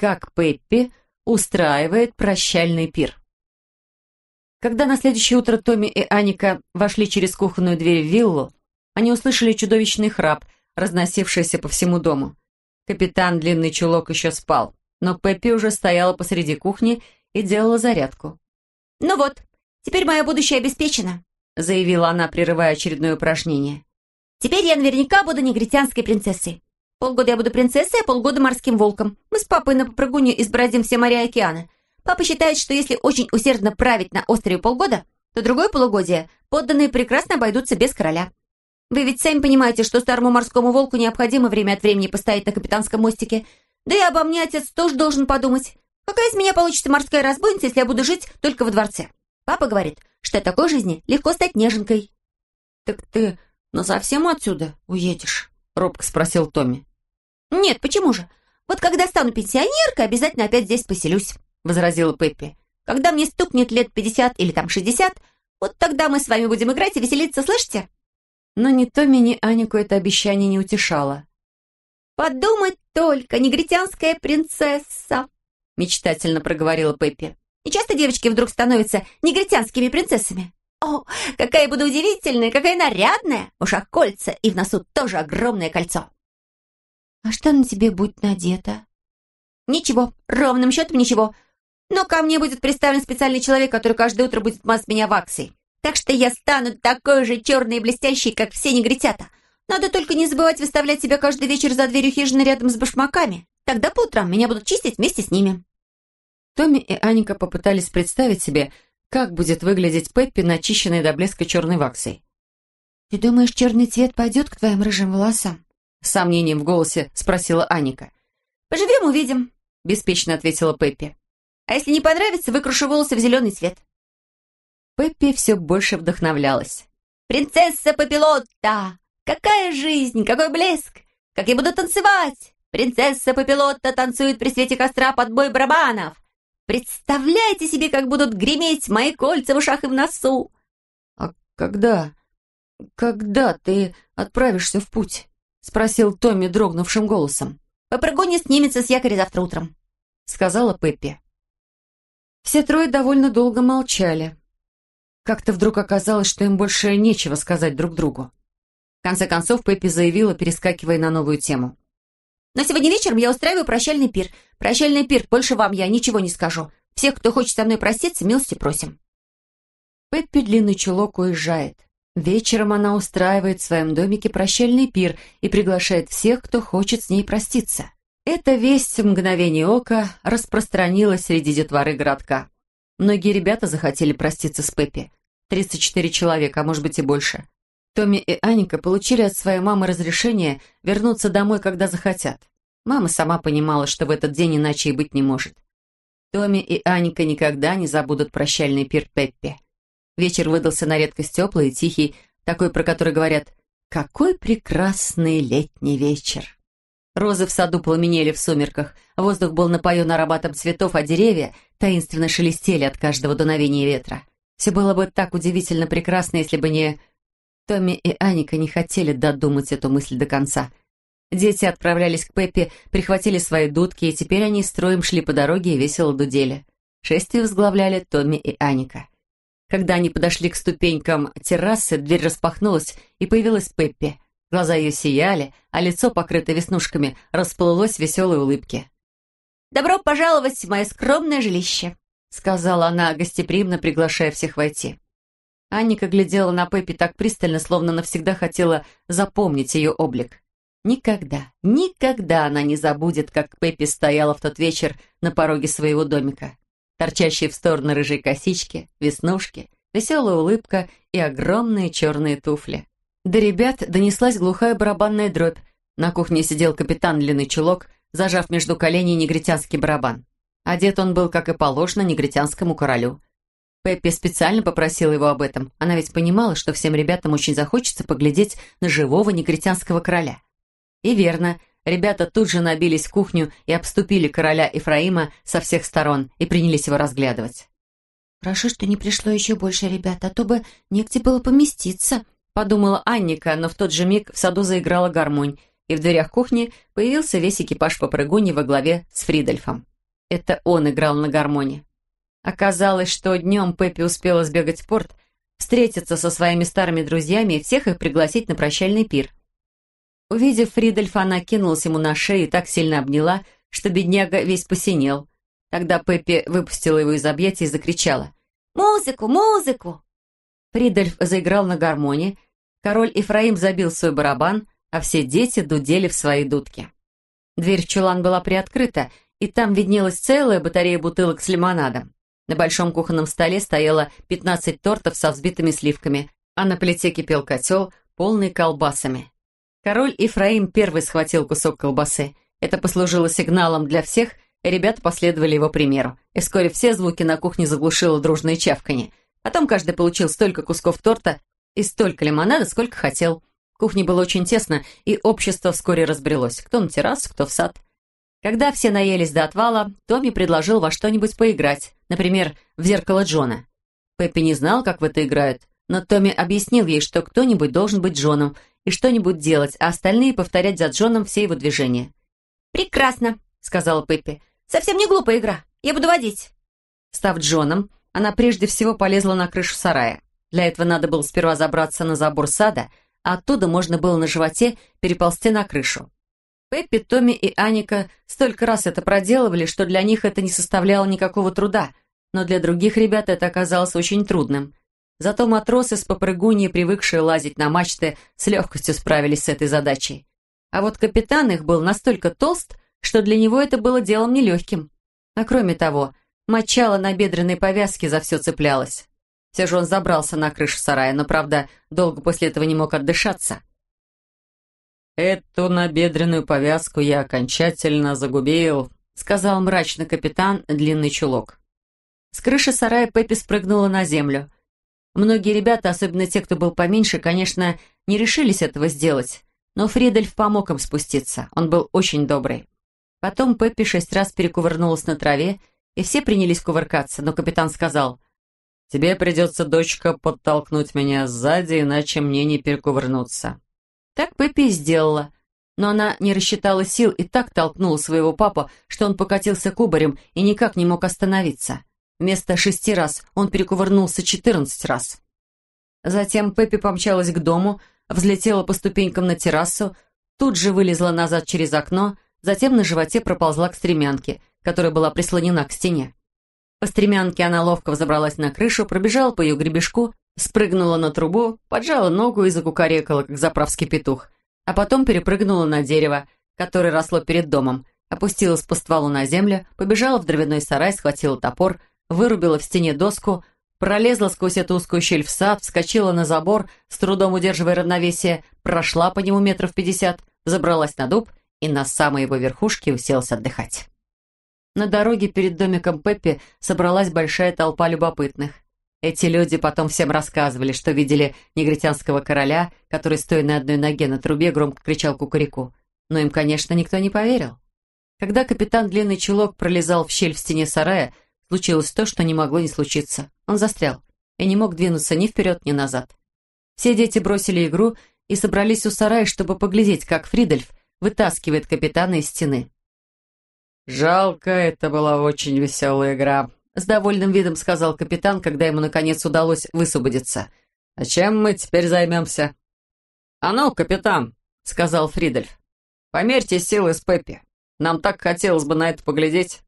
как Пеппи устраивает прощальный пир. Когда на следующее утро Томми и Аника вошли через кухонную дверь в виллу, они услышали чудовищный храп, разносившийся по всему дому. Капитан Длинный Чулок еще спал, но Пеппи уже стояла посреди кухни и делала зарядку. «Ну вот, теперь мое будущее обеспечено», заявила она, прерывая очередное упражнение. «Теперь я наверняка буду негритянской принцессой. Полгода я буду принцессой, а полгода морским волком. Мы с папой на попрыгуне избродим все моря и океаны. Папа считает, что если очень усердно править на острове полгода, то другое полугодие подданные прекрасно обойдутся без короля. Вы ведь сами понимаете, что старому морскому волку необходимо время от времени постоять на капитанском мостике. Да и обо мне отец тоже должен подумать. Какая из меня получится морская разбойница, если я буду жить только во дворце? Папа говорит, что от такой жизни легко стать неженкой. «Так ты насовсем отсюда уедешь?» — робко спросил Томми. «Нет, почему же? Вот когда стану пенсионеркой, обязательно опять здесь поселюсь», — возразила Пеппи. «Когда мне стукнет лет пятьдесят или там шестьдесят, вот тогда мы с вами будем играть и веселиться, слышите?» Но ни Томми, ни Анику это обещание не утешало. «Подумать только, негритянская принцесса!» мечтательно проговорила Пеппи. «И часто девочки вдруг становятся негритянскими принцессами? О, какая буду удивительная, какая нарядная! В ушах кольца и в носу тоже огромное кольцо!» «А что на тебе будет надето?» «Ничего, ровным счетом ничего. Но ко мне будет представлен специальный человек, который каждое утро будет мазать меня ваксой. Так что я стану такой же черной и блестящей, как все негритята. Надо только не забывать выставлять себя каждый вечер за дверью хижины рядом с башмаками. Тогда по утрам меня будут чистить вместе с ними». Томми и Аника попытались представить себе, как будет выглядеть Пеппи, начищенной до блеска черной ваксой. «Ты думаешь, черный цвет пойдет к твоим рыжим волосам?» С сомнением в голосе спросила Аника. «Поживем, увидим», — беспечно ответила Пеппи. «А если не понравится, выкрушу волосы в зеленый цвет». Пеппи все больше вдохновлялась. «Принцесса Папилотта! Какая жизнь, какой блеск! Как я буду танцевать! Принцесса Папилотта танцует при свете костра под бой барабанов! Представляете себе, как будут греметь мои кольца в ушах и в носу!» «А когда? Когда ты отправишься в путь?» — спросил Томми дрогнувшим голосом. «Попрыгунья снимется с якоря завтра утром», — сказала Пеппи. Все трое довольно долго молчали. Как-то вдруг оказалось, что им больше нечего сказать друг другу. В конце концов, Пеппи заявила, перескакивая на новую тему. «Но сегодня вечером я устраиваю прощальный пир. Прощальный пир, больше вам я ничего не скажу. Всех, кто хочет со мной проститься, милости просим». Пеппи длинный чулок уезжает. Вечером она устраивает в своем домике прощальный пир и приглашает всех, кто хочет с ней проститься. Эта весть в мгновение ока распространилась среди детворы городка. Многие ребята захотели проститься с Пеппи. 34 человека, а может быть и больше. Томми и Аника получили от своей мамы разрешение вернуться домой, когда захотят. Мама сама понимала, что в этот день иначе и быть не может. Томми и Аника никогда не забудут прощальный пир Пеппи. Вечер выдался на редкость теплый и тихий, такой, про который говорят «Какой прекрасный летний вечер!». Розы в саду пламенели в сумерках, воздух был напоен ароматом цветов, а деревья таинственно шелестели от каждого дуновения ветра. Все было бы так удивительно прекрасно, если бы не... Томми и Аника не хотели додумать эту мысль до конца. Дети отправлялись к Пеппи, прихватили свои дудки, и теперь они строем шли по дороге и весело дудели. Шествие возглавляли Томми и Аника. Когда они подошли к ступенькам террасы, дверь распахнулась, и появилась Пеппи. Глаза ее сияли, а лицо, покрытое веснушками, расплылось в веселой улыбке. «Добро пожаловать в мое скромное жилище», — сказала она, гостеприимно приглашая всех войти. Анника глядела на Пеппи так пристально, словно навсегда хотела запомнить ее облик. Никогда, никогда она не забудет, как Пеппи стояла в тот вечер на пороге своего домика торчащие в стороны рыжие косички, веснушки, веселая улыбка и огромные черные туфли. До ребят донеслась глухая барабанная дробь. На кухне сидел капитан длинный чулок, зажав между коленей негритянский барабан. Одет он был, как и положено, негритянскому королю. Пеппи специально попросила его об этом. Она ведь понимала, что всем ребятам очень захочется поглядеть на живого негритянского короля. И верно, Ребята тут же набились в кухню и обступили короля Ефраима со всех сторон и принялись его разглядывать. «Хорошо, что не пришло еще больше ребят, а то бы негде было поместиться», подумала Анника, но в тот же миг в саду заиграла гармонь, и в дверях кухни появился весь экипаж попрыгуни во главе с Фридольфом. Это он играл на гармоне. Оказалось, что днем Пеппи успела сбегать в порт, встретиться со своими старыми друзьями и всех их пригласить на прощальный пир. Увидев Фридольфа, она кинулась ему на шею и так сильно обняла, что бедняга весь посинел. Тогда Пеппи выпустила его из объятий и закричала «Музыку! Музыку!». Фридольф заиграл на гармоне, король Ифраим забил свой барабан, а все дети дудели в свои дудки. Дверь в чулан была приоткрыта, и там виднелась целая батарея бутылок с лимонадом. На большом кухонном столе стояло 15 тортов со взбитыми сливками, а на плите кипел котел, полный колбасами. Король Ифраим первый схватил кусок колбасы. Это послужило сигналом для всех, и ребята последовали его примеру. И вскоре все звуки на кухне заглушило дружное чавканье. Потом каждый получил столько кусков торта и столько лимонада, сколько хотел. В кухне было очень тесно, и общество вскоре разбрелось. Кто на террасу, кто в сад. Когда все наелись до отвала, Томми предложил во что-нибудь поиграть, например, в зеркало Джона. Пеппи не знал, как в это играют, но Томми объяснил ей, что кто-нибудь должен быть Джоном и что-нибудь делать, а остальные повторять за Джоном все его движения. «Прекрасно», — сказала Пеппи. «Совсем не глупая игра. Я буду водить». Став Джоном, она прежде всего полезла на крышу сарая. Для этого надо было сперва забраться на забор сада, а оттуда можно было на животе переползти на крышу. Пеппи, Томми и Аника столько раз это проделывали, что для них это не составляло никакого труда, но для других ребят это оказалось очень трудным. Зато матросы с попрыгуньей, привыкшие лазить на мачты, с легкостью справились с этой задачей. А вот капитан их был настолько толст, что для него это было делом нелегким. А кроме того, мочало на бедренной повязке за все цеплялось. Все же он забрался на крышу сарая, но, правда, долго после этого не мог отдышаться. «Эту набедренную повязку я окончательно загубил», сказал мрачно капитан длинный чулок. С крыши сарая Пеппи спрыгнула на землю. Многие ребята, особенно те, кто был поменьше, конечно, не решились этого сделать, но Фридольф помог им спуститься. Он был очень добрый. Потом Пеппи шесть раз перекувырнулась на траве, и все принялись кувыркаться, но капитан сказал, «Тебе придется, дочка, подтолкнуть меня сзади, иначе мне не перекувырнуться». Так Пеппи и сделала. Но она не рассчитала сил и так толкнула своего папу, что он покатился кубарем и никак не мог остановиться. Вместо шести раз он перекувырнулся четырнадцать раз. Затем Пеппи помчалась к дому, взлетела по ступенькам на террасу, тут же вылезла назад через окно, затем на животе проползла к стремянке, которая была прислонена к стене. По стремянке она ловко взобралась на крышу, пробежала по ее гребешку спрыгнула на трубу, поджала ногу и закукарекала, как заправский петух, а потом перепрыгнула на дерево, которое росло перед домом, опустилась по стволу на землю, побежала в дровяной сарай, схватила топор, вырубила в стене доску, пролезла сквозь эту узкую щель в сад, вскочила на забор, с трудом удерживая равновесие, прошла по нему метров пятьдесят, забралась на дуб и на самой его верхушке уселась отдыхать. На дороге перед домиком Пеппи собралась большая толпа любопытных. Эти люди потом всем рассказывали, что видели негритянского короля, который, стоя на одной ноге на трубе, громко кричал кукареку. Но им, конечно, никто не поверил. Когда капитан Длинный Чулок пролезал в щель в стене сарая, случилось то, что не могло не случиться. Он застрял и не мог двинуться ни вперед, ни назад. Все дети бросили игру и собрались у сарая, чтобы поглядеть, как Фридольф вытаскивает капитана из стены. «Жалко, это была очень веселая игра», с довольным видом сказал капитан, когда ему наконец удалось высвободиться. «А чем мы теперь займемся?» «А ну, капитан», — сказал Фридольф, — «померьте силы с Пеппи. Нам так хотелось бы на это поглядеть».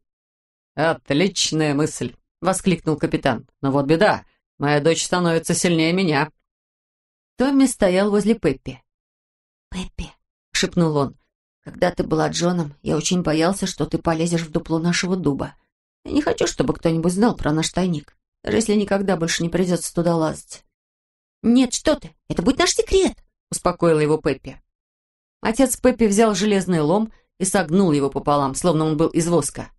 «Отличная мысль», — воскликнул капитан. «Но вот беда, моя дочь становится сильнее меня». Томми стоял возле Пеппи. «Пеппи», — шепнул он, — «когда ты была Джоном, я очень боялся, что ты полезешь в дупло нашего дуба. Я не хочу, чтобы кто-нибудь знал про наш тайник, даже если никогда больше не придется туда лазать». «Нет, что ты, это будет наш секрет», — успокоила его Пеппи. Отец Пеппи взял железный лом и согнул его пополам, словно он был из воска.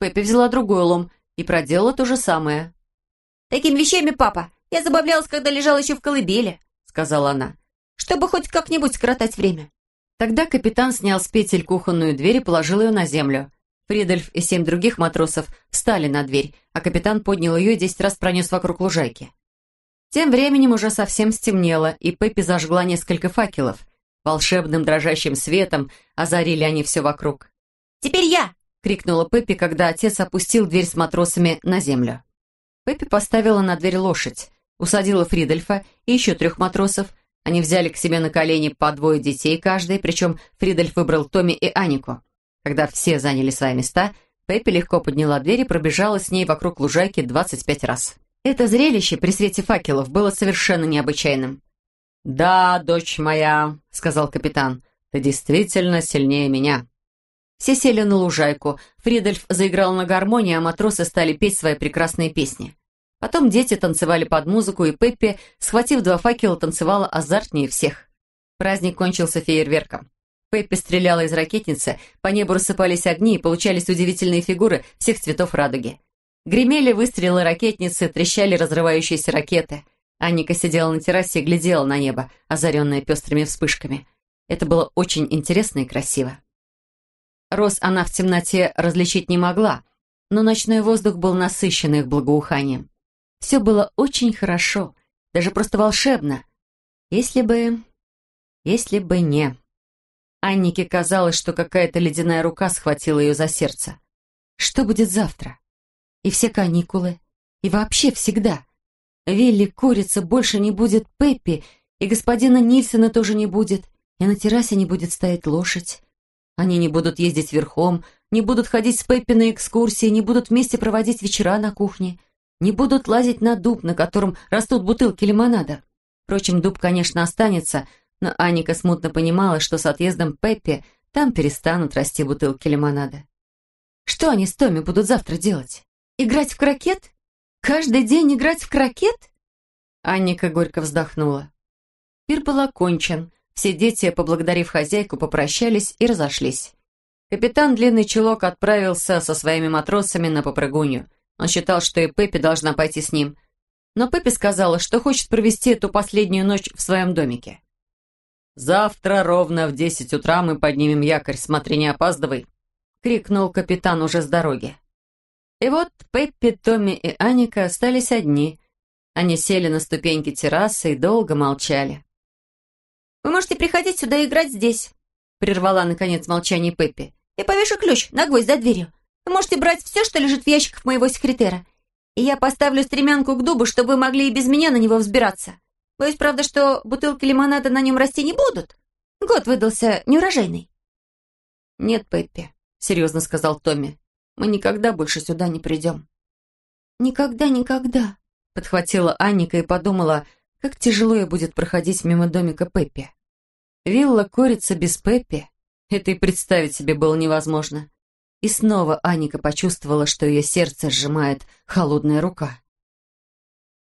Пеппи взяла другой лом и проделала то же самое. «Такими вещами, папа, я забавлялась, когда лежала еще в колыбели», — сказала она, «чтобы хоть как-нибудь скоротать время». Тогда капитан снял с петель кухонную дверь и положил ее на землю. Фридольф и семь других матросов встали на дверь, а капитан поднял ее и десять раз пронес вокруг лужайки. Тем временем уже совсем стемнело, и Пеппи зажгла несколько факелов. Волшебным дрожащим светом озарили они все вокруг. «Теперь я!» — крикнула Пеппи, когда отец опустил дверь с матросами на землю. Пеппи поставила на дверь лошадь, усадила Фридольфа и еще трех матросов. Они взяли к себе на колени по двое детей каждый, причем Фридольф выбрал Томми и Анику. Когда все заняли свои места, Пеппи легко подняла дверь и пробежала с ней вокруг лужайки 25 раз. Это зрелище при свете факелов было совершенно необычайным. «Да, дочь моя», — сказал капитан, — «ты действительно сильнее меня». Все сели на лужайку, Фридольф заиграл на гармонии, а матросы стали петь свои прекрасные песни. Потом дети танцевали под музыку, и Пеппи, схватив два факела, танцевала азартнее всех. Праздник кончился фейерверком. Пеппи стреляла из ракетницы, по небу рассыпались огни и получались удивительные фигуры всех цветов радуги. Гремели выстрелы ракетницы, трещали разрывающиеся ракеты. Анника сидела на террасе и глядела на небо, озаренное пестрыми вспышками. Это было очень интересно и красиво. Роз она в темноте различить не могла, но ночной воздух был насыщен их благоуханием. Все было очень хорошо, даже просто волшебно. Если бы... если бы не... Аннике казалось, что какая-то ледяная рука схватила ее за сердце. Что будет завтра? И все каникулы. И вообще всегда. Вилли Курица больше не будет Пеппи, и господина Нильсона тоже не будет, и на террасе не будет стоять лошадь. Они не будут ездить верхом, не будут ходить с Пеппи на экскурсии, не будут вместе проводить вечера на кухне, не будут лазить на дуб, на котором растут бутылки лимонада. Впрочем, дуб, конечно, останется, но Аника смутно понимала, что с отъездом Пеппи там перестанут расти бутылки лимонада. Что они с Томми будут завтра делать? Играть в крокет? Каждый день играть в крокет? Анника горько вздохнула. Пир был окончен. Все дети, поблагодарив хозяйку, попрощались и разошлись. Капитан Длинный Чулок отправился со своими матросами на попрыгунью. Он считал, что и Пеппи должна пойти с ним. Но Пеппи сказала, что хочет провести эту последнюю ночь в своем домике. «Завтра ровно в десять утра мы поднимем якорь, смотри, не опаздывай!» — крикнул капитан уже с дороги. И вот Пеппи, Томми и Аника остались одни. Они сели на ступеньки террасы и долго молчали. «Вы можете приходить сюда и играть здесь», — прервала, наконец, молчание Пеппи. «Я повешу ключ на гвоздь за дверью. Вы можете брать все, что лежит в ящиках моего секретера. И я поставлю стремянку к дубу, чтобы вы могли и без меня на него взбираться. Боюсь, правда, что бутылки лимонада на нем расти не будут. Год выдался неурожайный». «Нет, Пеппи», — серьезно сказал Томми. Мы никогда больше сюда не придем». «Никогда, никогда», — подхватила Анника и подумала, как тяжело ей будет проходить мимо домика Пеппи. Вилла курица без Пеппи. Это и представить себе было невозможно. И снова Аника почувствовала, что ее сердце сжимает холодная рука.